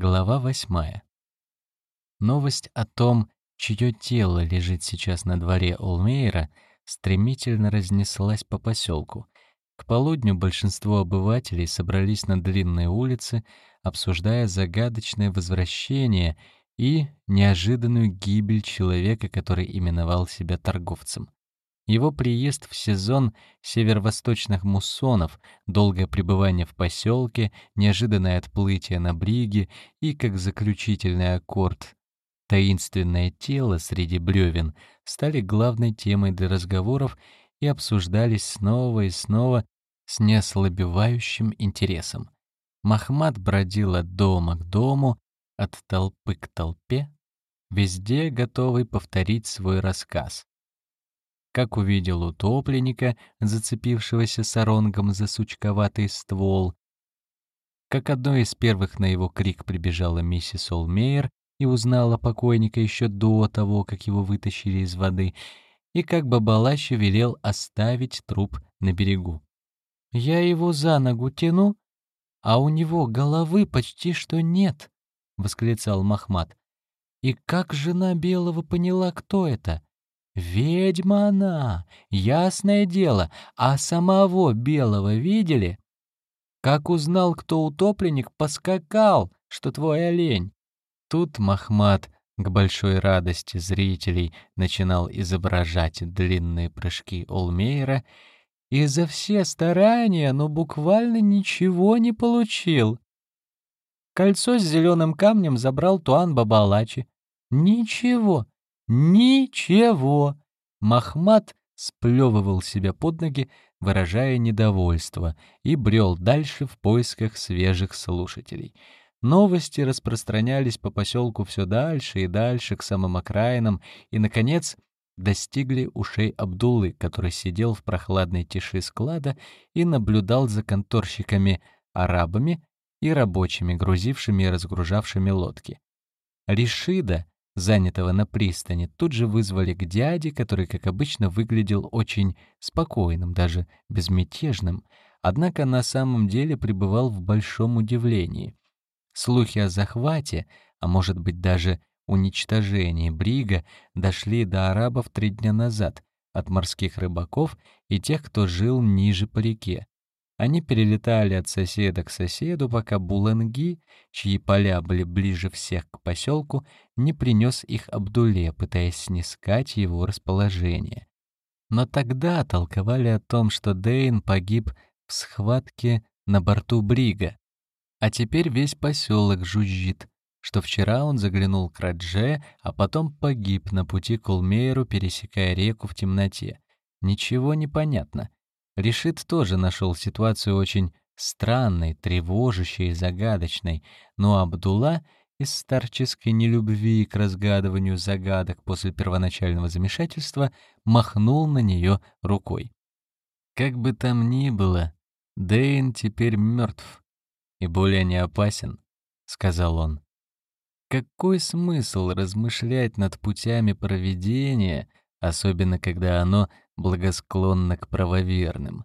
Глава восьмая. Новость о том, чье тело лежит сейчас на дворе Олмейра, стремительно разнеслась по поселку. К полудню большинство обывателей собрались на длинной улице, обсуждая загадочное возвращение и неожиданную гибель человека, который именовал себя торговцем. Его приезд в сезон северо-восточных муссонов, долгое пребывание в поселке, неожиданное отплытие на бриге и, как заключительный аккорд, таинственное тело среди бревен стали главной темой для разговоров и обсуждались снова и снова с неослабевающим интересом. Махмад бродил от дома к дому, от толпы к толпе, везде готовый повторить свой рассказ как увидел утопленника, зацепившегося соронгом за сучковатый ствол, как одной из первых на его крик прибежала миссис Олмейер и узнала покойника еще до того, как его вытащили из воды, и как Бабалаща велел оставить труп на берегу. «Я его за ногу тяну, а у него головы почти что нет», — восклицал Махмад. «И как жена Белого поняла, кто это?» «Ведьма она, ясное дело, а самого Белого видели?» «Как узнал, кто утопленник, поскакал, что твой олень». Тут Махмат, к большой радости зрителей, начинал изображать длинные прыжки Олмейра и за все старания, но буквально ничего не получил. Кольцо с зеленым камнем забрал Туан Бабалачи. Ничего, Ничего. Махмат сплевывал себя под ноги, выражая недовольство, и брел дальше в поисках свежих слушателей. Новости распространялись по поселку все дальше и дальше, к самым окраинам, и, наконец, достигли ушей Абдуллы, который сидел в прохладной тиши склада и наблюдал за конторщиками, арабами и рабочими, грузившими и разгружавшими лодки. Ришида, занятого на пристани, тут же вызвали к дяде, который, как обычно, выглядел очень спокойным, даже безмятежным, однако на самом деле пребывал в большом удивлении. Слухи о захвате, а может быть даже уничтожении Брига, дошли до арабов три дня назад, от морских рыбаков и тех, кто жил ниже по реке. Они перелетали от соседа к соседу, пока Буленги, чьи поля были ближе всех к поселку, не принес их Абдуле, пытаясь снискать его расположение. Но тогда толковали о том, что Дейн погиб в схватке на борту Брига. А теперь весь поселок жужжит, что вчера он заглянул к Радже, а потом погиб на пути к Улмейру, пересекая реку в темноте. Ничего не понятно. Решит тоже нашел ситуацию очень странной, тревожащей и загадочной, но Абдулла из старческой нелюбви к разгадыванию загадок после первоначального замешательства махнул на нее рукой. Как бы там ни было, Дейн теперь мертв и более не опасен, сказал он. Какой смысл размышлять над путями проведения, особенно когда оно благосклонно к правоверным.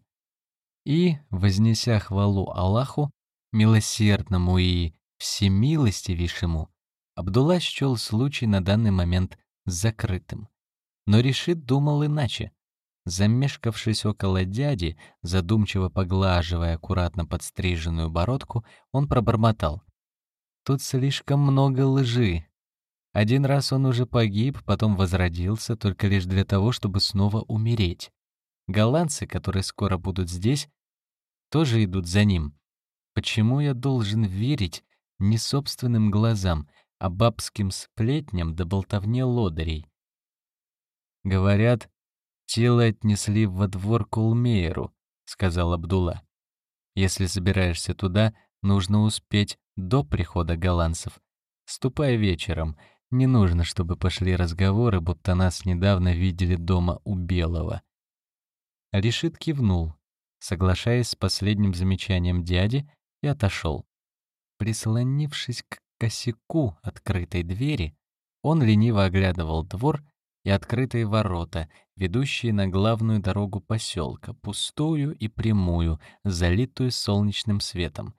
И, вознеся хвалу Аллаху, милосердному и всемилостивейшему, Абдулла счел случай на данный момент закрытым. Но Решит думал иначе. Замешкавшись около дяди, задумчиво поглаживая аккуратно подстриженную бородку, он пробормотал. «Тут слишком много лжи. Один раз он уже погиб, потом возродился только лишь для того, чтобы снова умереть. Голландцы, которые скоро будут здесь, тоже идут за ним. Почему я должен верить не собственным глазам, а бабским сплетням да болтовне лодырей? Говорят, тело отнесли во двор к Улмейеру, сказал Абдулла. Если собираешься туда, нужно успеть до прихода голландцев. Ступай вечером — не нужно, чтобы пошли разговоры, будто нас недавно видели дома у Белого. Решит кивнул, соглашаясь с последним замечанием дяди, и отошел. Прислонившись к косяку открытой двери, он лениво оглядывал двор и открытые ворота, ведущие на главную дорогу поселка, пустую и прямую, залитую солнечным светом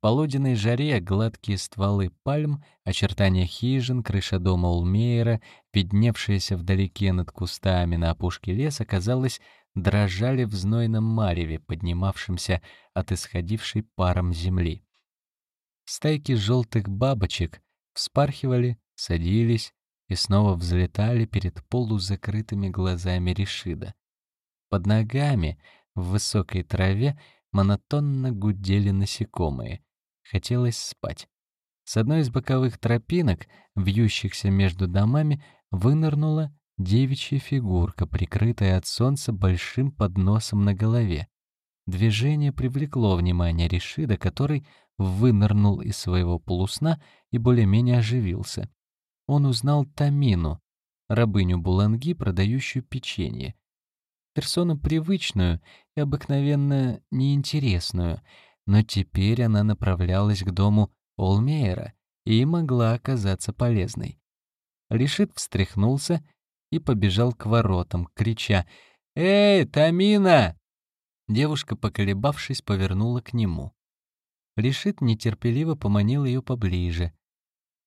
полуденной жаре гладкие стволы пальм, очертания хижин, крыша дома Улмейера, видневшиеся вдалеке над кустами на опушке леса, казалось, дрожали в знойном мареве, поднимавшемся от исходившей паром земли. Стайки желтых бабочек вспархивали, садились и снова взлетали перед полузакрытыми глазами Решида. Под ногами, в высокой траве, монотонно гудели насекомые. Хотелось спать. С одной из боковых тропинок, вьющихся между домами, вынырнула девичья фигурка, прикрытая от солнца большим подносом на голове. Движение привлекло внимание Решида, который вынырнул из своего полусна и более-менее оживился. Он узнал Тамину, рабыню Буланги, продающую печенье. Персону привычную и обыкновенно неинтересную — но теперь она направлялась к дому Олмейера и могла оказаться полезной. Решит встряхнулся и побежал к воротам, крича «Эй, Тамина!» Девушка, поколебавшись, повернула к нему. Решит нетерпеливо поманил ее поближе.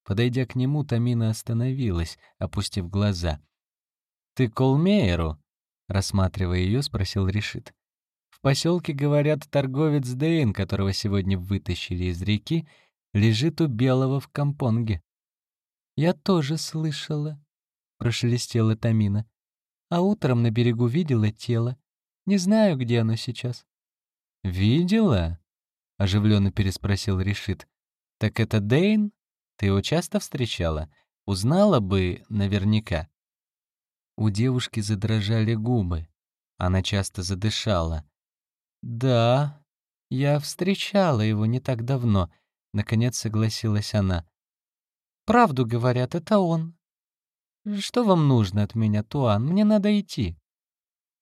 Подойдя к нему, Тамина остановилась, опустив глаза. «Ты к Олмейеру?» Рассматривая ее, спросил Решит поселке, говорят, торговец Дэйн, которого сегодня вытащили из реки, лежит у Белого в компонге. «Я тоже слышала», — прошелестела Тамина. «А утром на берегу видела тело. Не знаю, где оно сейчас». «Видела?» — оживленно переспросил Решит. «Так это Дэйн? Ты его часто встречала? Узнала бы наверняка». У девушки задрожали губы. Она часто задышала. «Да, я встречала его не так давно», — наконец согласилась она. «Правду говорят, это он. Что вам нужно от меня, Туан? Мне надо идти».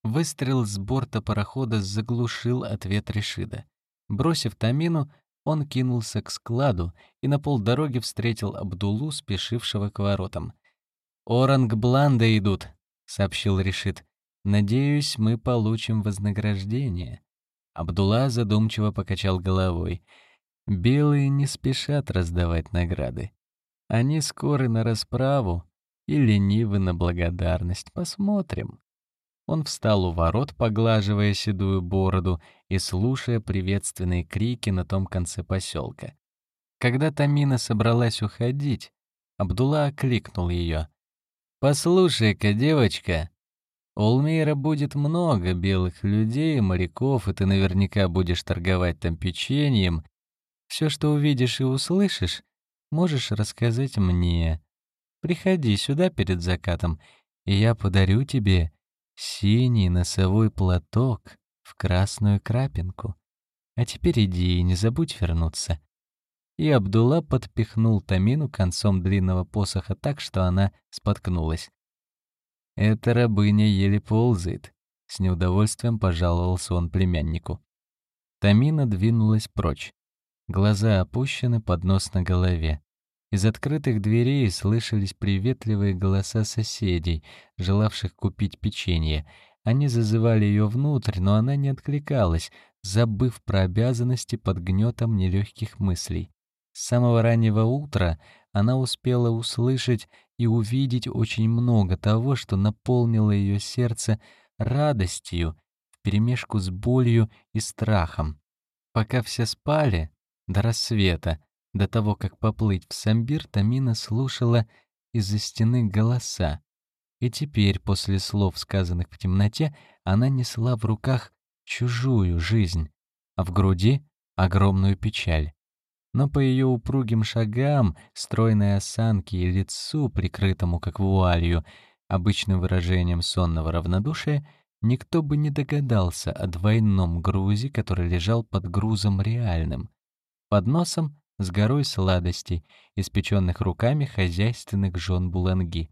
Выстрел с борта парохода заглушил ответ Решида. Бросив Тамину, он кинулся к складу и на полдороги встретил Абдулу, спешившего к воротам. «Оранг Бланда идут», — сообщил Решид. «Надеюсь, мы получим вознаграждение». Абдулла задумчиво покачал головой. Белые не спешат раздавать награды. Они скоры на расправу и ленивы на благодарность. Посмотрим. Он встал у ворот, поглаживая седую бороду и слушая приветственные крики на том конце поселка. Когда Тамина собралась уходить, Абдулла окликнул ее. «Послушай-ка, девочка, у Улмейра будет много белых людей, моряков, и ты наверняка будешь торговать там печеньем. Все, что увидишь и услышишь, можешь рассказать мне. Приходи сюда перед закатом, и я подарю тебе синий носовой платок в красную крапинку. А теперь иди и не забудь вернуться». И Абдулла подпихнул Тамину концом длинного посоха так, что она споткнулась. Эта рабыня еле ползает. С неудовольствием пожаловался он племяннику. Тамина двинулась прочь. Глаза опущены, поднос на голове. Из открытых дверей слышались приветливые голоса соседей, желавших купить печенье. Они зазывали ее внутрь, но она не откликалась, забыв про обязанности под гнетом нелегких мыслей. С самого раннего утра она успела услышать и увидеть очень много того, что наполнило ее сердце радостью вперемешку с болью и страхом. Пока все спали, до рассвета, до того, как поплыть в Самбир, Тамина слушала из-за стены голоса. И теперь, после слов, сказанных в темноте, она несла в руках чужую жизнь, а в груди — огромную печаль но по ее упругим шагам, стройной осанке и лицу, прикрытому как вуалью, обычным выражением сонного равнодушия, никто бы не догадался о двойном грузе, который лежал под грузом реальным, под носом с горой сладостей, испеченных руками хозяйственных жен Буланги.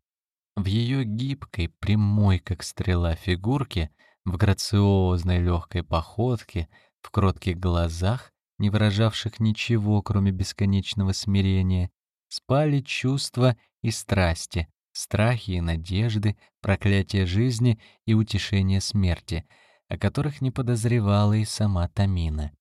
В ее гибкой, прямой, как стрела, фигурке, в грациозной легкой походке, в кротких глазах не выражавших ничего, кроме бесконечного смирения, спали чувства и страсти, страхи и надежды, проклятие жизни и утешение смерти, о которых не подозревала и сама Тамина.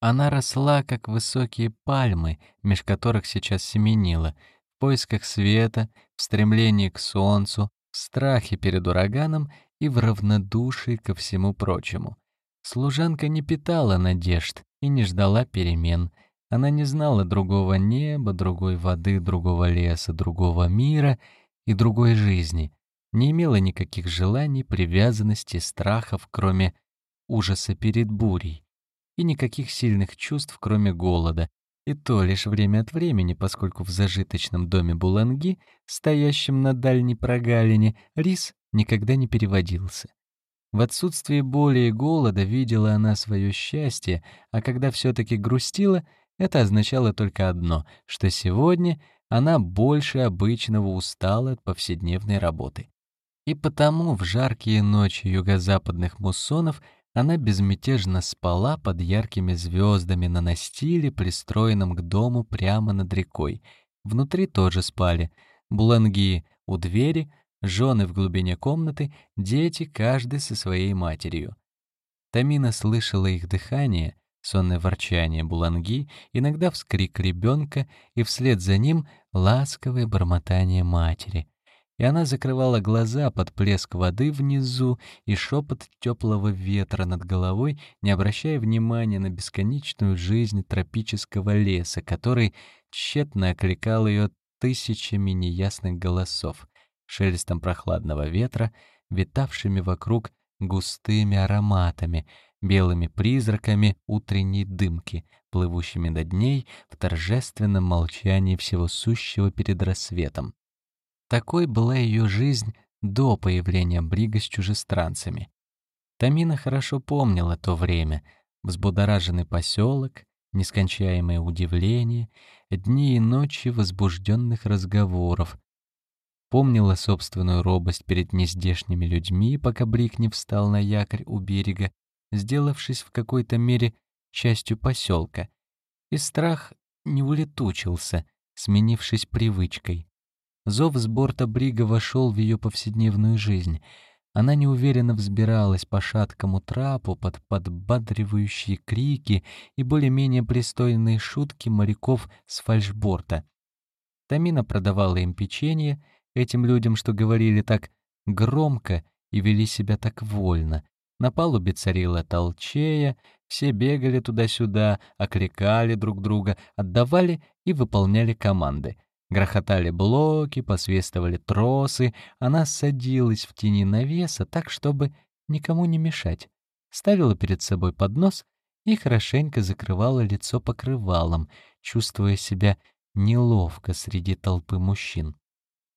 Она росла, как высокие пальмы, меж которых сейчас семенила, в поисках света, в стремлении к солнцу, в страхе перед ураганом и в равнодушии ко всему прочему. Служанка не питала надежд и не ждала перемен. Она не знала другого неба, другой воды, другого леса, другого мира и другой жизни, не имела никаких желаний, привязанностей, страхов, кроме ужаса перед бурей и никаких сильных чувств, кроме голода, и то лишь время от времени, поскольку в зажиточном доме Буланги, стоящем на дальней прогалине, рис никогда не переводился. В отсутствие боли и голода видела она свое счастье, а когда все-таки грустила, это означало только одно, что сегодня она больше обычного устала от повседневной работы. И потому в жаркие ночи юго-западных муссонов — она безмятежно спала под яркими звездами на настиле, пристроенном к дому прямо над рекой. Внутри тоже спали. Буланги у двери, жены в глубине комнаты, дети, каждый со своей матерью. Тамина слышала их дыхание, сонное ворчание буланги, иногда вскрик ребенка и вслед за ним ласковое бормотание матери и она закрывала глаза под плеск воды внизу и шепот теплого ветра над головой, не обращая внимания на бесконечную жизнь тропического леса, который тщетно окликал ее тысячами неясных голосов, шелестом прохладного ветра, витавшими вокруг густыми ароматами, белыми призраками утренней дымки, плывущими над ней в торжественном молчании всего сущего перед рассветом. Такой была ее жизнь до появления Брига с чужестранцами. Тамина хорошо помнила то время, взбудораженный поселок, нескончаемое удивление, дни и ночи возбужденных разговоров. Помнила собственную робость перед нездешними людьми, пока Брик не встал на якорь у берега, сделавшись в какой-то мере частью поселка, и страх не улетучился, сменившись привычкой. Зов с борта Брига вошел в ее повседневную жизнь. Она неуверенно взбиралась по шаткому трапу под подбадривающие крики и более-менее пристойные шутки моряков с фальшборта. Тамина продавала им печенье, этим людям, что говорили так громко и вели себя так вольно. На палубе царила толчея, все бегали туда-сюда, окликали друг друга, отдавали и выполняли команды — Грохотали блоки, посвистывали тросы, она садилась в тени навеса так, чтобы никому не мешать, ставила перед собой поднос и хорошенько закрывала лицо покрывалом, чувствуя себя неловко среди толпы мужчин.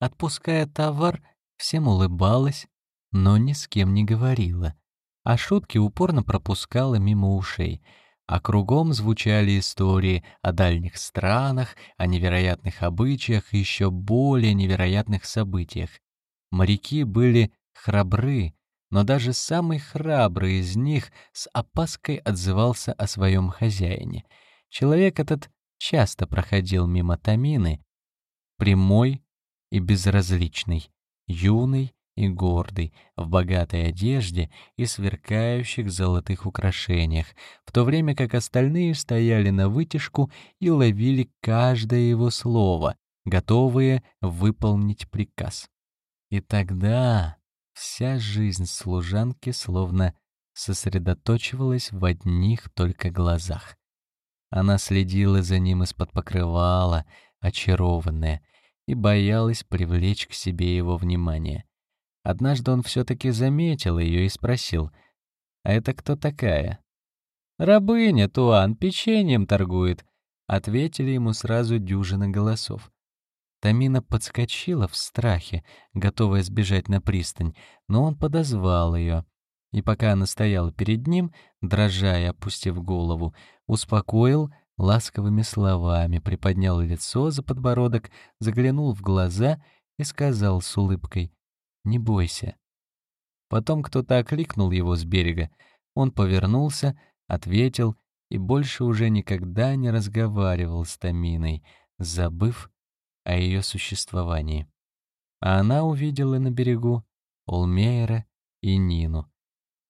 Отпуская товар, всем улыбалась, но ни с кем не говорила, а шутки упорно пропускала мимо ушей — а кругом звучали истории о дальних странах, о невероятных обычаях и еще более невероятных событиях. Моряки были храбры, но даже самый храбрый из них с опаской отзывался о своем хозяине. Человек этот часто проходил мимо Тамины, прямой и безразличный, юный и гордый, в богатой одежде и сверкающих золотых украшениях, в то время как остальные стояли на вытяжку и ловили каждое его слово, готовые выполнить приказ. И тогда вся жизнь служанки словно сосредоточивалась в одних только глазах. Она следила за ним из-под покрывала, очарованная, и боялась привлечь к себе его внимание. Однажды он все-таки заметил ее и спросил, «А это кто такая?» «Рабыня, Туан, печеньем торгует», — ответили ему сразу дюжина голосов. Тамина подскочила в страхе, готовая сбежать на пристань, но он подозвал ее. И пока она стояла перед ним, дрожа и опустив голову, успокоил ласковыми словами, приподнял лицо за подбородок, заглянул в глаза и сказал с улыбкой не бойся». Потом кто-то окликнул его с берега. Он повернулся, ответил и больше уже никогда не разговаривал с Таминой, забыв о ее существовании. А она увидела на берегу Олмейера и Нину.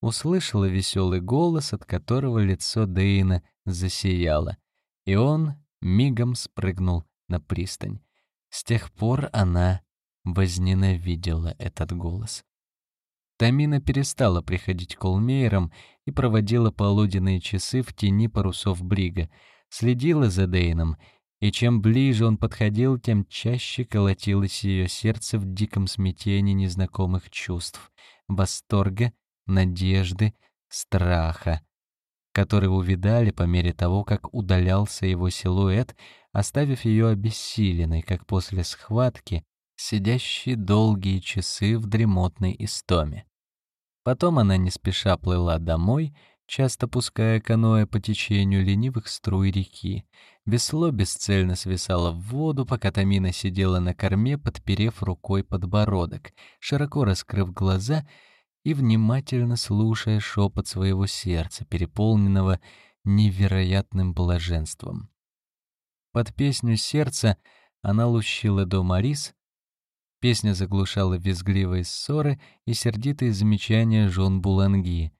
услышала веселый голос, от которого лицо Дейна засияло, и он мигом спрыгнул на пристань. С тех пор она возненавидела этот голос. Тамина перестала приходить к Олмейерам и проводила полуденные часы в тени парусов Брига, следила за Дейном, и чем ближе он подходил, тем чаще колотилось ее сердце в диком смятении незнакомых чувств — восторга, надежды, страха, которые увидали по мере того, как удалялся его силуэт, оставив ее обессиленной, как после схватки, сидящей долгие часы в дремотной истоме. Потом она не спеша плыла домой, часто пуская каноэ по течению ленивых струй реки. Весло бесцельно свисало в воду, пока Тамина сидела на корме, подперев рукой подбородок, широко раскрыв глаза и внимательно слушая шепот своего сердца, переполненного невероятным блаженством. Под песню сердца она лущила до Марис, Песня заглушала визгливые ссоры и сердитые замечания жен Буланги.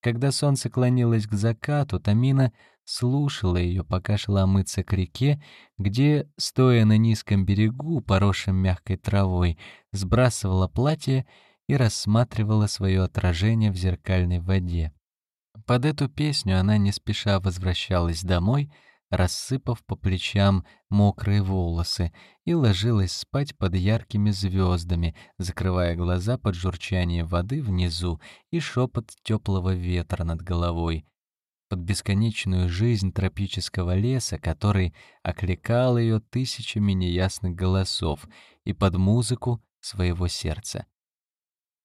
Когда солнце клонилось к закату, Тамина слушала ее, пока шла мыться к реке, где, стоя на низком берегу, поросшем мягкой травой, сбрасывала платье и рассматривала свое отражение в зеркальной воде. Под эту песню она не спеша возвращалась домой, рассыпав по плечам мокрые волосы, и ложилась спать под яркими звездами, закрывая глаза под журчание воды внизу и шепот теплого ветра над головой, под бесконечную жизнь тропического леса, который окликал ее тысячами неясных голосов, и под музыку своего сердца.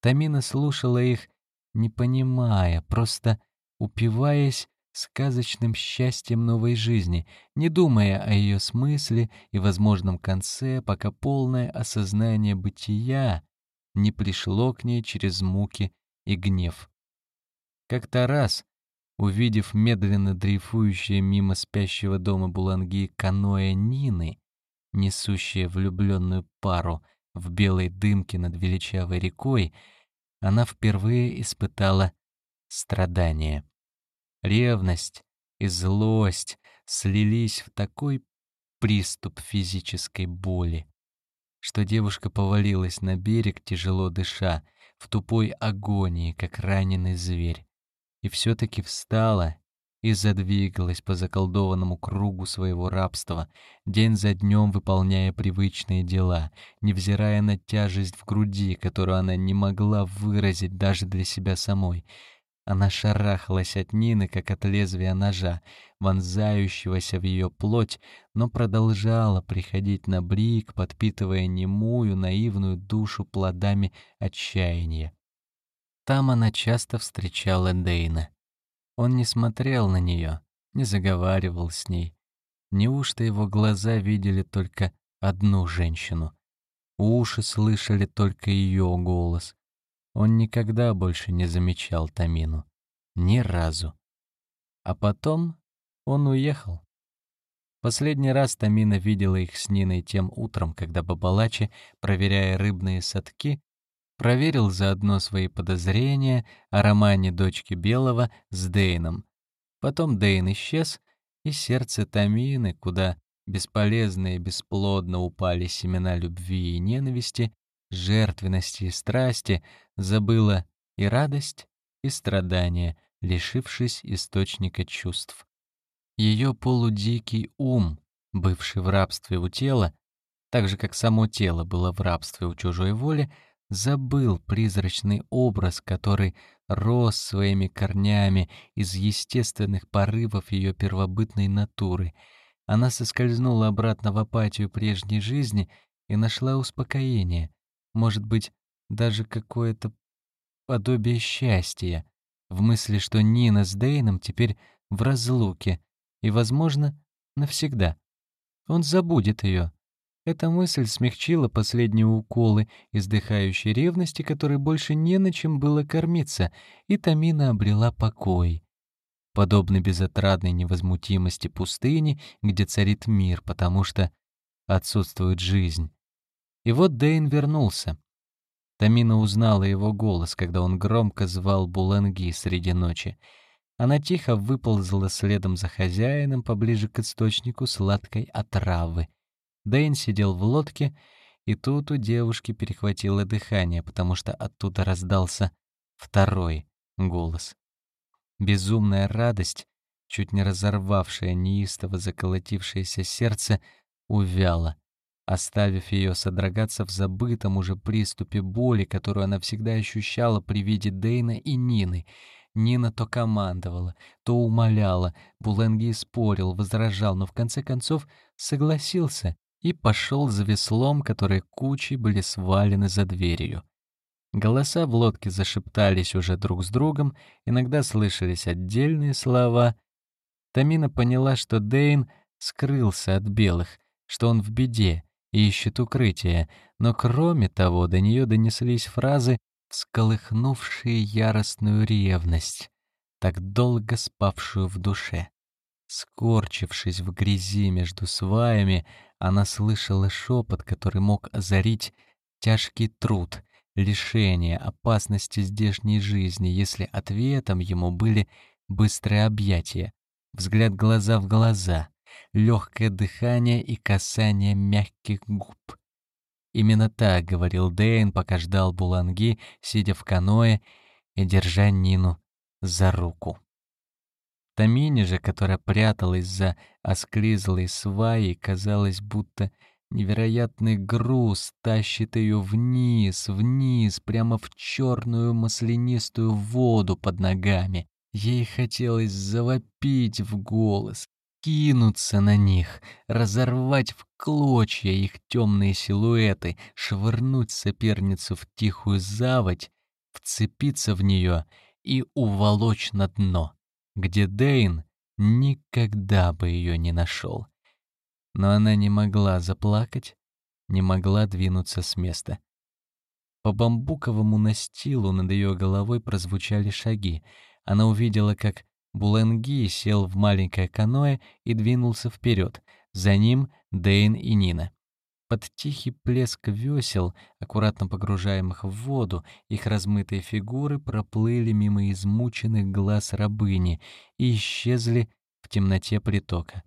Тамина слушала их, не понимая, просто упиваясь сказочным счастьем новой жизни, не думая о ее смысле и возможном конце, пока полное осознание бытия не пришло к ней через муки и гнев. Как-то раз, увидев медленно дрейфующее мимо спящего дома Буланги каноэ Нины, несущее влюбленную пару в белой дымке над величавой рекой, она впервые испытала страдание. Ревность и злость слились в такой приступ физической боли, что девушка повалилась на берег, тяжело дыша, в тупой агонии, как раненый зверь, и все-таки встала и задвигалась по заколдованному кругу своего рабства, день за днем выполняя привычные дела, невзирая на тяжесть в груди, которую она не могла выразить даже для себя самой — она шарахалась от Нины, как от лезвия ножа, вонзающегося в ее плоть, но продолжала приходить на брик, подпитывая немую, наивную душу плодами отчаяния. Там она часто встречала Дейна. Он не смотрел на нее, не заговаривал с ней. Неужто его глаза видели только одну женщину? Уши слышали только ее голос. Он никогда больше не замечал Тамину. Ни разу. А потом он уехал. Последний раз Тамина видела их с Ниной тем утром, когда Бабалачи, проверяя рыбные садки, проверил заодно свои подозрения о романе дочки Белого с Дейном. Потом Дейн исчез, и сердце Тамины, куда бесполезно и бесплодно упали семена любви и ненависти, жертвенности и страсти, забыла и радость, и страдания, лишившись источника чувств. Ее полудикий ум, бывший в рабстве у тела, так же как само тело было в рабстве у чужой воли, забыл призрачный образ, который рос своими корнями из естественных порывов ее первобытной натуры. Она соскользнула обратно в апатию прежней жизни и нашла успокоение, может быть, даже какое-то подобие счастья в мысли, что Нина с Дейном теперь в разлуке и, возможно, навсегда. Он забудет ее. Эта мысль смягчила последние уколы издыхающей ревности, которой больше не на чем было кормиться, и Тамина обрела покой. Подобно безотрадной невозмутимости пустыни, где царит мир, потому что отсутствует жизнь. И вот Дейн вернулся. Тамина узнала его голос, когда он громко звал Буланги среди ночи. Она тихо выползла следом за хозяином поближе к источнику сладкой отравы. Дэйн сидел в лодке, и тут у девушки перехватило дыхание, потому что оттуда раздался второй голос. Безумная радость, чуть не разорвавшая неистово заколотившееся сердце, увяла, оставив ее содрогаться в забытом уже приступе боли, которую она всегда ощущала при виде Дейна и Нины — Нина то командовала, то умоляла, Буленги спорил, возражал, но в конце концов согласился и пошел за веслом, которые кучей были свалены за дверью. Голоса в лодке зашептались уже друг с другом, иногда слышались отдельные слова. Тамина поняла, что Дейн скрылся от белых, что он в беде и ищет укрытие, но кроме того до нее донеслись фразы всколыхнувшие яростную ревность, так долго спавшую в душе. Скорчившись в грязи между сваями, она слышала шепот, который мог озарить тяжкий труд, лишение, опасности здешней жизни, если ответом ему были быстрые объятия, взгляд глаза в глаза, легкое дыхание и касание мягких губ. Именно так говорил Дэйн, пока ждал Буланги, сидя в каное и держа Нину за руку. Тамине же, которая пряталась за осклизлой сваей, казалось, будто невероятный груз тащит ее вниз, вниз, прямо в черную маслянистую воду под ногами. Ей хотелось завопить в голос, кинуться на них, разорвать в клочья их темные силуэты, швырнуть соперницу в тихую заводь, вцепиться в нее и уволочь на дно, где Дейн никогда бы ее не нашел. Но она не могла заплакать, не могла двинуться с места. По бамбуковому настилу над ее головой прозвучали шаги. Она увидела, как Буленги сел в маленькое каноэ и двинулся вперед. За ним Дейн и Нина. Под тихий плеск весел, аккуратно погружаемых в воду, их размытые фигуры проплыли мимо измученных глаз рабыни и исчезли в темноте притока.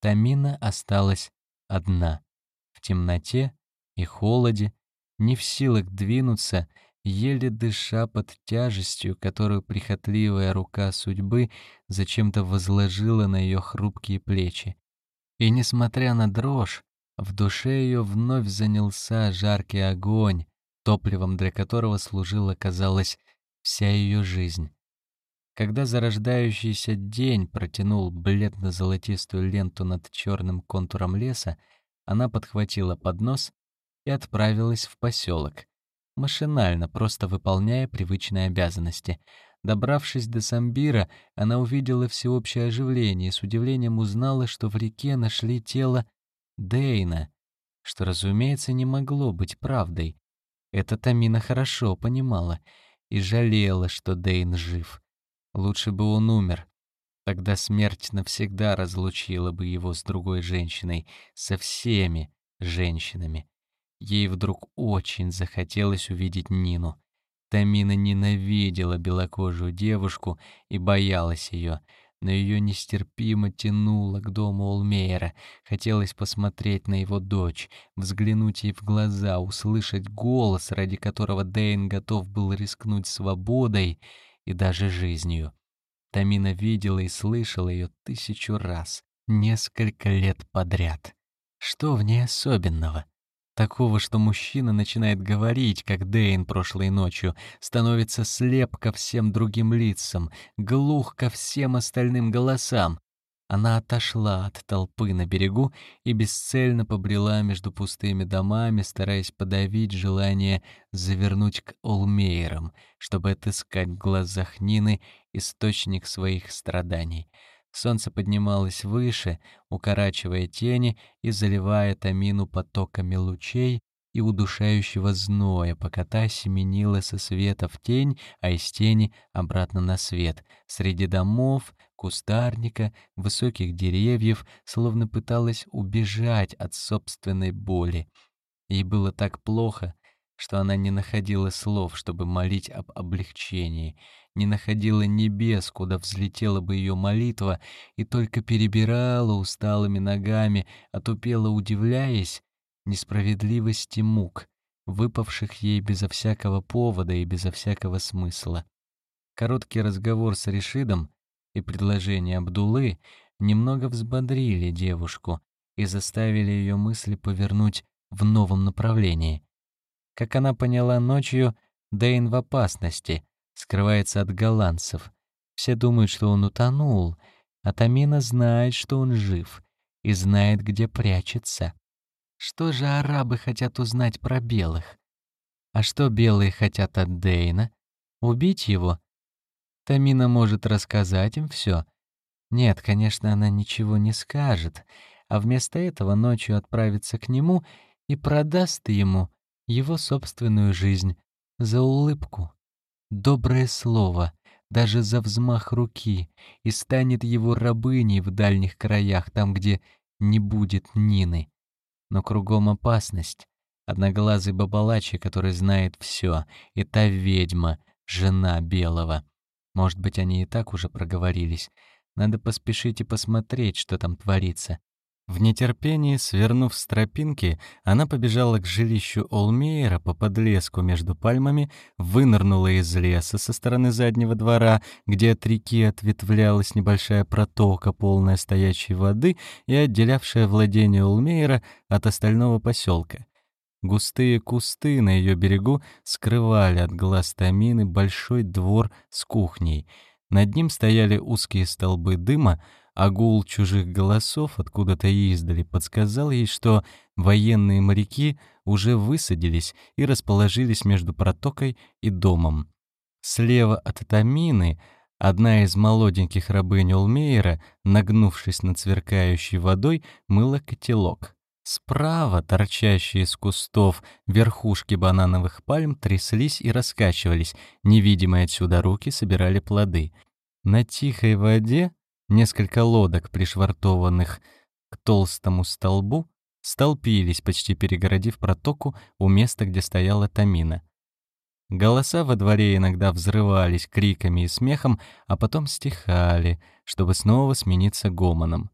Тамина осталась одна, в темноте и холоде, не в силах двинуться — еле дыша под тяжестью, которую прихотливая рука судьбы зачем-то возложила на ее хрупкие плечи. И несмотря на дрожь, в душе ее вновь занялся жаркий огонь, топливом для которого служила, казалось, вся ее жизнь. Когда зарождающийся день протянул бледно-золотистую ленту над черным контуром леса, она подхватила поднос и отправилась в поселок, машинально, просто выполняя привычные обязанности. Добравшись до Самбира, она увидела всеобщее оживление и с удивлением узнала, что в реке нашли тело Дейна, что, разумеется, не могло быть правдой. Это Тамина хорошо понимала и жалела, что Дейн жив. Лучше бы он умер. Тогда смерть навсегда разлучила бы его с другой женщиной, со всеми женщинами. Ей вдруг очень захотелось увидеть Нину. Тамина ненавидела белокожую девушку и боялась ее, но ее нестерпимо тянуло к дому Олмейера. Хотелось посмотреть на его дочь, взглянуть ей в глаза, услышать голос, ради которого Дэйн готов был рискнуть свободой и даже жизнью. Тамина видела и слышала ее тысячу раз, несколько лет подряд. Что в ней особенного? Такого, что мужчина начинает говорить, как Дейн прошлой ночью, становится слеп ко всем другим лицам, глух ко всем остальным голосам. Она отошла от толпы на берегу и бесцельно побрела между пустыми домами, стараясь подавить желание завернуть к Олмейерам, чтобы отыскать в глазах Нины источник своих страданий. Солнце поднималось выше, укорачивая тени и заливая Тамину потоками лучей и удушающего зноя, пока та семенила со света в тень, а из тени обратно на свет, среди домов, кустарника, высоких деревьев, словно пыталась убежать от собственной боли. Ей было так плохо, что она не находила слов, чтобы молить об облегчении, не находила небес, куда взлетела бы ее молитва, и только перебирала усталыми ногами, отупела удивляясь несправедливости мук, выпавших ей безо всякого повода и безо всякого смысла. Короткий разговор с Решидом и предложение Абдулы немного взбодрили девушку и заставили ее мысли повернуть в новом направлении. Как она поняла ночью, Дэйн в опасности, скрывается от голландцев. Все думают, что он утонул, а Тамина знает, что он жив и знает, где прячется. Что же арабы хотят узнать про белых? А что белые хотят от Дейна? Убить его? Тамина может рассказать им все. Нет, конечно, она ничего не скажет, а вместо этого ночью отправится к нему и продаст ему его собственную жизнь за улыбку, доброе слово, даже за взмах руки, и станет его рабыней в дальних краях, там, где не будет Нины. Но кругом опасность. Одноглазый бабалачи, который знает все, и та ведьма, жена Белого. Может быть, они и так уже проговорились. Надо поспешить и посмотреть, что там творится. В нетерпении, свернув с тропинки, она побежала к жилищу Олмейера по подлеску между пальмами, вынырнула из леса со стороны заднего двора, где от реки ответвлялась небольшая протока, полная стоячей воды и отделявшая владение Олмейера от остального поселка. Густые кусты на ее берегу скрывали от глаз Тамины большой двор с кухней. Над ним стояли узкие столбы дыма, а гул чужих голосов откуда-то издали подсказал ей, что военные моряки уже высадились и расположились между протокой и домом. Слева от Тамины одна из молоденьких рабынь Олмейера, нагнувшись над сверкающей водой, мыла котелок. Справа, торчащие из кустов, верхушки банановых пальм тряслись и раскачивались, невидимые отсюда руки собирали плоды. На тихой воде Несколько лодок, пришвартованных к толстому столбу, столпились, почти перегородив протоку у места, где стояла Тамина. Голоса во дворе иногда взрывались криками и смехом, а потом стихали, чтобы снова смениться гомоном.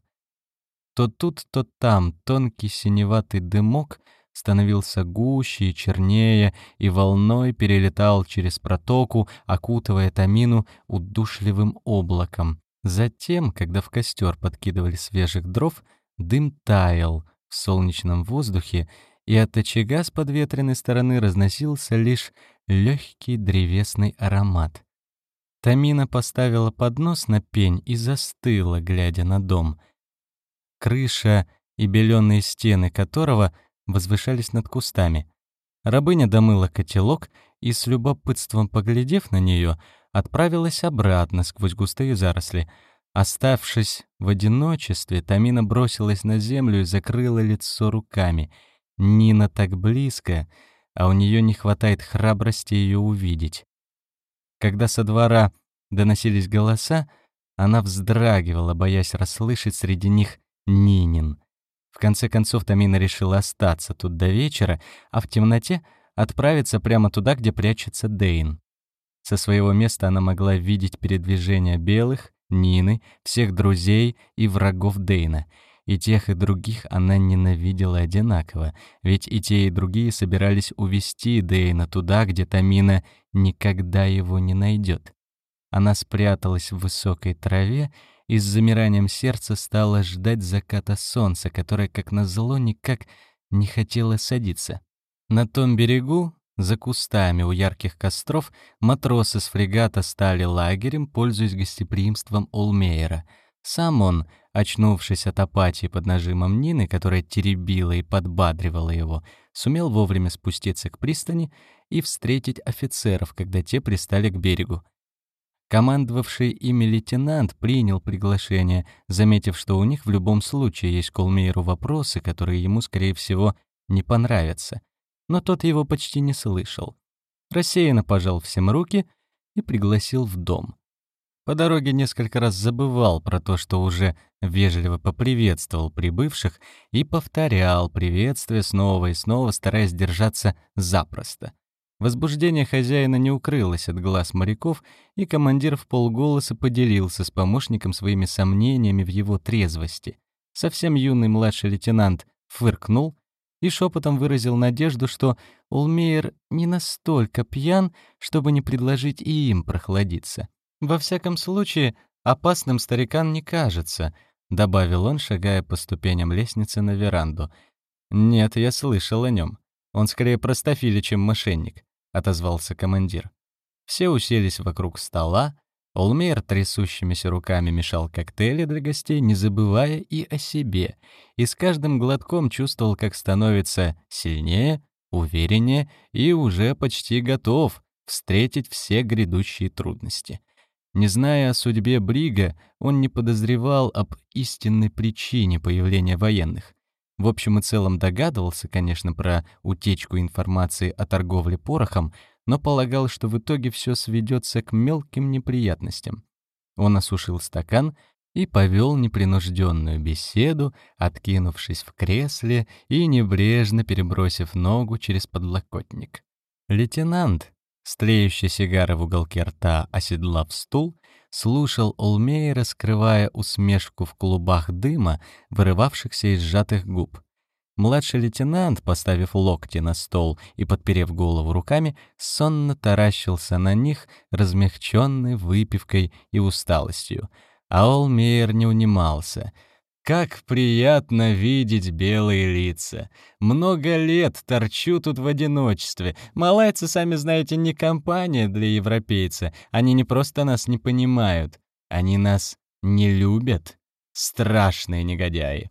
То тут, то там тонкий синеватый дымок становился гуще и чернее и волной перелетал через протоку, окутывая Тамину удушливым облаком. Затем, когда в костер подкидывали свежих дров, дым таял в солнечном воздухе, и от очага с подветренной стороны разносился лишь легкий древесный аромат. Тамина поставила поднос на пень и застыла, глядя на дом. Крыша и беленые стены которого возвышались над кустами. Рабыня домыла котелок и, с любопытством поглядев на нее, отправилась обратно сквозь густые заросли. Оставшись в одиночестве, Тамина бросилась на землю и закрыла лицо руками. Нина так близко, а у нее не хватает храбрости ее увидеть. Когда со двора доносились голоса, она вздрагивала, боясь расслышать среди них Нинин. В конце концов Тамина решила остаться тут до вечера, а в темноте отправиться прямо туда, где прячется Дейн. Со своего места она могла видеть передвижения белых, Нины, всех друзей и врагов Дейна. И тех, и других она ненавидела одинаково, ведь и те, и другие собирались увести Дейна туда, где Тамина никогда его не найдет. Она спряталась в высокой траве и с замиранием сердца стала ждать заката солнца, которое, как назло, никак не хотело садиться. На том берегу за кустами у ярких костров матросы с фрегата стали лагерем, пользуясь гостеприимством Олмейера. Сам он, очнувшись от апатии под нажимом Нины, которая теребила и подбадривала его, сумел вовремя спуститься к пристани и встретить офицеров, когда те пристали к берегу. Командовавший ими лейтенант принял приглашение, заметив, что у них в любом случае есть к Олмейеру вопросы, которые ему, скорее всего, не понравятся но тот его почти не слышал. Рассеянно пожал всем руки и пригласил в дом. По дороге несколько раз забывал про то, что уже вежливо поприветствовал прибывших и повторял приветствие снова и снова, стараясь держаться запросто. Возбуждение хозяина не укрылось от глаз моряков, и командир в полголоса поделился с помощником своими сомнениями в его трезвости. Совсем юный младший лейтенант фыркнул и шепотом выразил надежду, что Улмейер не настолько пьян, чтобы не предложить и им прохладиться. «Во всяком случае, опасным старикан не кажется», — добавил он, шагая по ступеням лестницы на веранду. «Нет, я слышал о нем. Он скорее простофили, чем мошенник», — отозвался командир. Все уселись вокруг стола, Олмейр трясущимися руками мешал коктейли для гостей, не забывая и о себе, и с каждым глотком чувствовал, как становится сильнее, увереннее и уже почти готов встретить все грядущие трудности. Не зная о судьбе Брига, он не подозревал об истинной причине появления военных. В общем и целом догадывался, конечно, про утечку информации о торговле порохом, но полагал, что в итоге все сведется к мелким неприятностям. Он осушил стакан и повел непринужденную беседу, откинувшись в кресле и небрежно перебросив ногу через подлокотник. Лейтенант, стлеющий сигары в уголке рта, оседлав стул, слушал Олмейра, скрывая усмешку в клубах дыма, вырывавшихся из сжатых губ. Младший лейтенант, поставив локти на стол и подперев голову руками, сонно таращился на них, размягченный выпивкой и усталостью. А Олмейер не унимался. «Как приятно видеть белые лица! Много лет торчу тут в одиночестве. Малайцы, сами знаете, не компания для европейца. Они не просто нас не понимают, они нас не любят. Страшные негодяи!»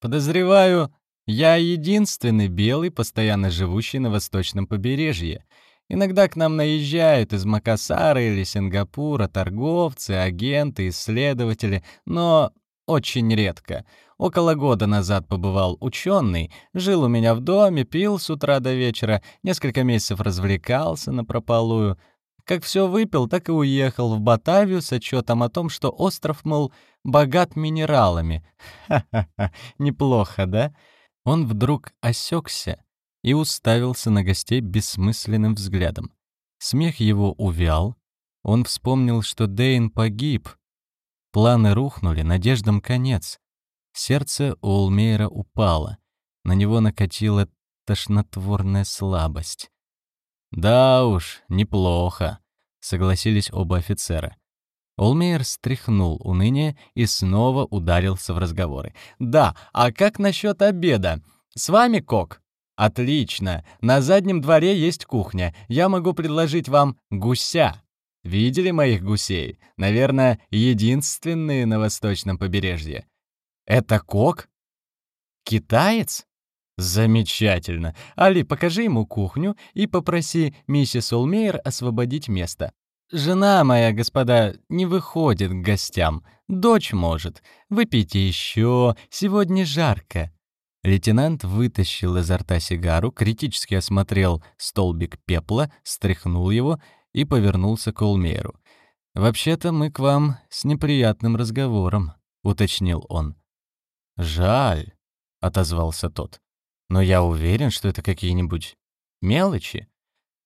Подозреваю, я единственный белый, постоянно живущий на восточном побережье. Иногда к нам наезжают из Макасара или Сингапура торговцы, агенты, исследователи, но очень редко. Около года назад побывал ученый, жил у меня в доме, пил с утра до вечера, несколько месяцев развлекался на прополую. Как все выпил, так и уехал в Батавию с отчетом о том, что остров, мол, богат минералами. Ха-ха-ха, неплохо, да? Он вдруг осекся и уставился на гостей бессмысленным взглядом. Смех его увял. Он вспомнил, что Дейн погиб. Планы рухнули, надеждам конец. Сердце у Улмейра упало. На него накатила тошнотворная слабость. «Да уж, неплохо», — согласились оба офицера. Олмейер стряхнул уныние и снова ударился в разговоры. «Да, а как насчет обеда? С вами кок?» «Отлично. На заднем дворе есть кухня. Я могу предложить вам гуся. Видели моих гусей? Наверное, единственные на восточном побережье. Это кок? Китаец? Замечательно. Али, покажи ему кухню и попроси миссис Олмейер освободить место. «Жена моя, господа, не выходит к гостям. Дочь может. Выпейте еще. Сегодня жарко». Лейтенант вытащил изо рта сигару, критически осмотрел столбик пепла, стряхнул его и повернулся к Олмейру. «Вообще-то мы к вам с неприятным разговором», — уточнил он. «Жаль», — отозвался тот. «Но я уверен, что это какие-нибудь мелочи.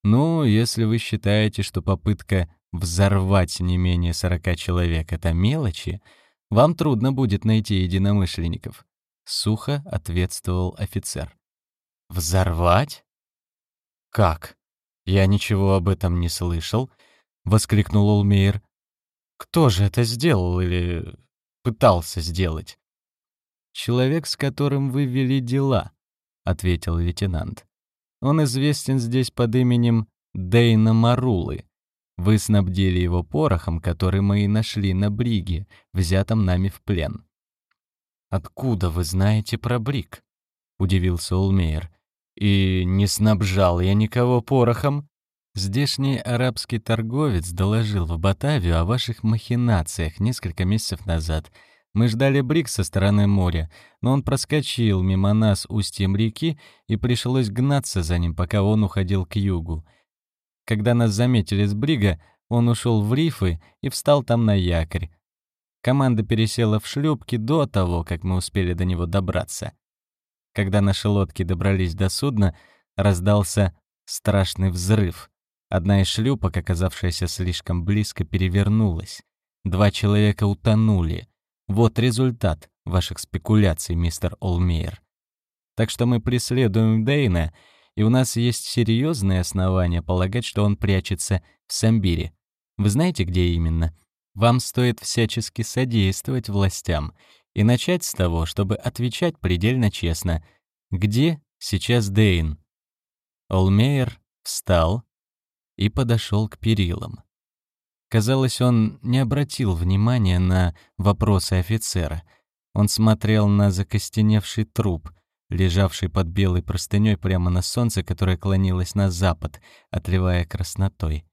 Ну, если вы считаете, что попытка взорвать не менее сорока человек — это мелочи, вам трудно будет найти единомышленников. Сухо ответствовал офицер. «Взорвать? Как? Я ничего об этом не слышал», — воскликнул Олмейер. «Кто же это сделал или пытался сделать?» «Человек, с которым вы вели дела», — ответил лейтенант. Он известен здесь под именем Дейна Марулы. Вы снабдили его порохом, который мы и нашли на Бриге, взятом нами в плен. «Откуда вы знаете про Бриг?» — удивился Улмейер. «И не снабжал я никого порохом?» Здешний арабский торговец доложил в Батавию о ваших махинациях несколько месяцев назад — мы ждали Брик со стороны моря, но он проскочил мимо нас устьем реки, и пришлось гнаться за ним, пока он уходил к югу. Когда нас заметили с Брига, Он ушел в рифы и встал там на якорь. Команда пересела в шлюпки до того, как мы успели до него добраться. Когда наши лодки добрались до судна, раздался страшный взрыв. Одна из шлюпок, оказавшаяся слишком близко, перевернулась. Два человека утонули. Вот результат ваших спекуляций, мистер Олмейер. Так что мы преследуем Дейна, и у нас есть серьезные основания полагать, что он прячется в Самбире. Вы знаете, где именно? Вам стоит всячески содействовать властям и начать с того, чтобы отвечать предельно честно. Где сейчас Дейн? Олмейер встал и подошел к перилам. Казалось, он не обратил внимания на вопросы офицера. Он смотрел на закостеневший труп, лежавший под белой простыней прямо на солнце, которое клонилось на запад, отливая краснотой.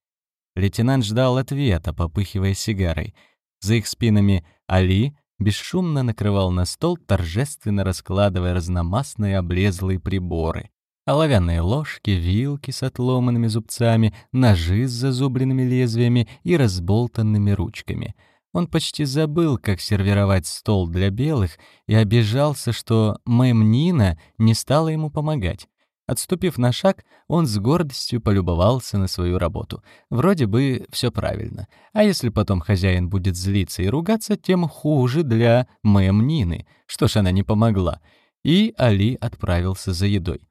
Лейтенант ждал ответа, попыхивая сигарой. За их спинами Али бесшумно накрывал на стол, торжественно раскладывая разномастные облезлые приборы. Оловянные ложки, вилки с отломанными зубцами, ножи с зазубренными лезвиями и разболтанными ручками. Он почти забыл, как сервировать стол для белых, и обижался, что мэм Нина не стала ему помогать. Отступив на шаг, он с гордостью полюбовался на свою работу. Вроде бы все правильно. А если потом хозяин будет злиться и ругаться, тем хуже для мэм Нины. Что ж она не помогла. И Али отправился за едой.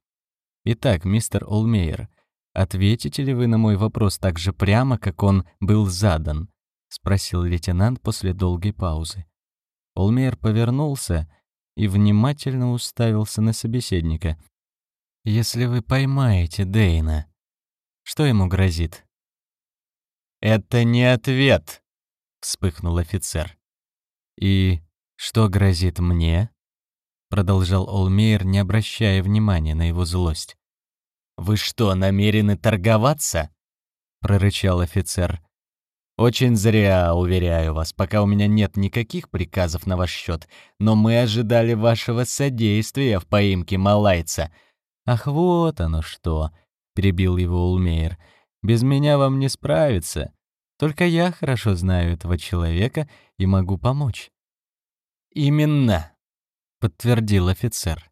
«Итак, мистер Олмейер, ответите ли вы на мой вопрос так же прямо, как он был задан?» — спросил лейтенант после долгой паузы. Олмейер повернулся и внимательно уставился на собеседника. «Если вы поймаете Дейна, что ему грозит?» «Это не ответ!» — вспыхнул офицер. «И что грозит мне?» Продолжал Олмейер, не обращая внимания на его злость. «Вы что, намерены торговаться?» — прорычал офицер. «Очень зря, уверяю вас, пока у меня нет никаких приказов на ваш счет, но мы ожидали вашего содействия в поимке малайца». «Ах, вот оно что!» — перебил его Улмейер. «Без меня вам не справиться. Только я хорошо знаю этого человека и могу помочь». «Именно!» Подтвердил офицер.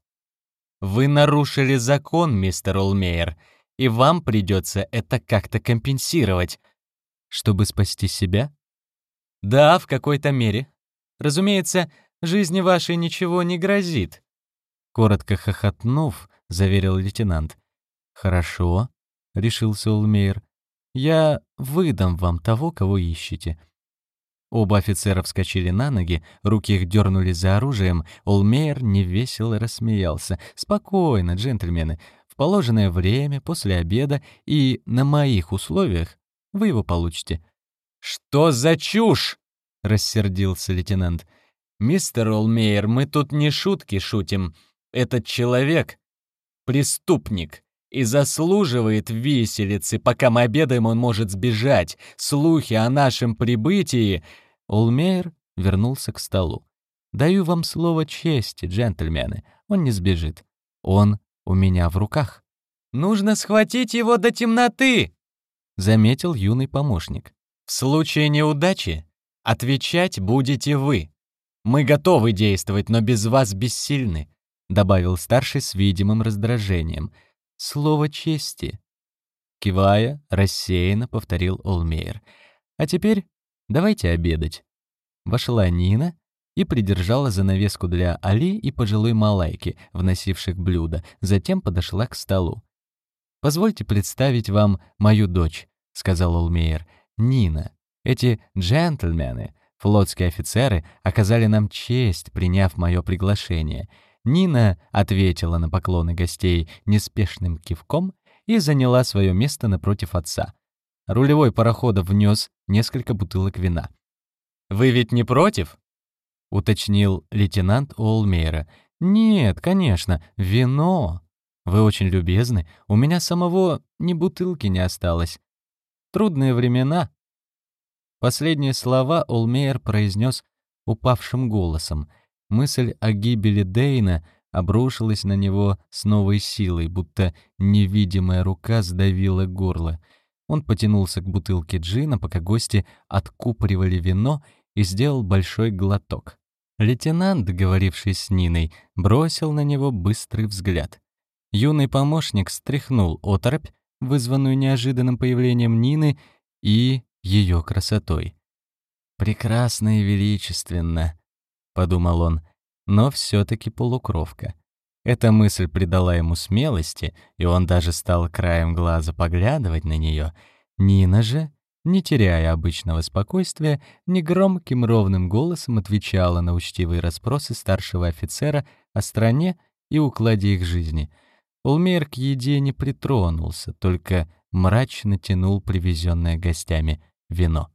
«Вы нарушили закон, мистер Олмейер, и вам придется это как-то компенсировать». «Чтобы спасти себя?» «Да, в какой-то мере. Разумеется, жизни вашей ничего не грозит». Коротко хохотнув, заверил лейтенант. «Хорошо», — решился Олмейер. «Я выдам вам того, кого ищете. Оба офицера вскочили на ноги, руки их дернулись за оружием. Олмейер невесело рассмеялся. «Спокойно, джентльмены. В положенное время, после обеда и на моих условиях вы его получите». «Что за чушь?» — рассердился лейтенант. «Мистер Олмейер, мы тут не шутки шутим. Этот человек — преступник и заслуживает виселицы. Пока мы обедаем, он может сбежать. Слухи о нашем прибытии...» Улмейер вернулся к столу. «Даю вам слово чести, джентльмены. Он не сбежит. Он у меня в руках». «Нужно схватить его до темноты!» — заметил юный помощник. «В случае неудачи отвечать будете вы. Мы готовы действовать, но без вас бессильны», — добавил старший с видимым раздражением — слово чести. Кивая, рассеянно повторил Олмейер. А теперь давайте обедать. Вошла Нина и придержала занавеску для Али и пожилой малайки, вносивших блюдо, затем подошла к столу. «Позвольте представить вам мою дочь», — сказал Олмейер. «Нина. Эти джентльмены, флотские офицеры, оказали нам честь, приняв мое приглашение. Нина ответила на поклоны гостей неспешным кивком и заняла свое место напротив отца. Рулевой парохода внес несколько бутылок вина. «Вы ведь не против?» — уточнил лейтенант Олмейра. «Нет, конечно, вино. Вы очень любезны. У меня самого ни бутылки не осталось. Трудные времена». Последние слова Олмейер произнес упавшим голосом — Мысль о гибели Дейна обрушилась на него с новой силой, будто невидимая рука сдавила горло. Он потянулся к бутылке джина, пока гости откупоривали вино, и сделал большой глоток. Лейтенант, говоривший с Ниной, бросил на него быстрый взгляд. Юный помощник стряхнул оторопь, вызванную неожиданным появлением Нины и ее красотой. «Прекрасно и величественно», — подумал он, но все таки полукровка. Эта мысль придала ему смелости, и он даже стал краем глаза поглядывать на нее. Нина же, не теряя обычного спокойствия, негромким ровным голосом отвечала на учтивые расспросы старшего офицера о стране и укладе их жизни — Улмейр к еде не притронулся, только мрачно тянул привезенное гостями вино.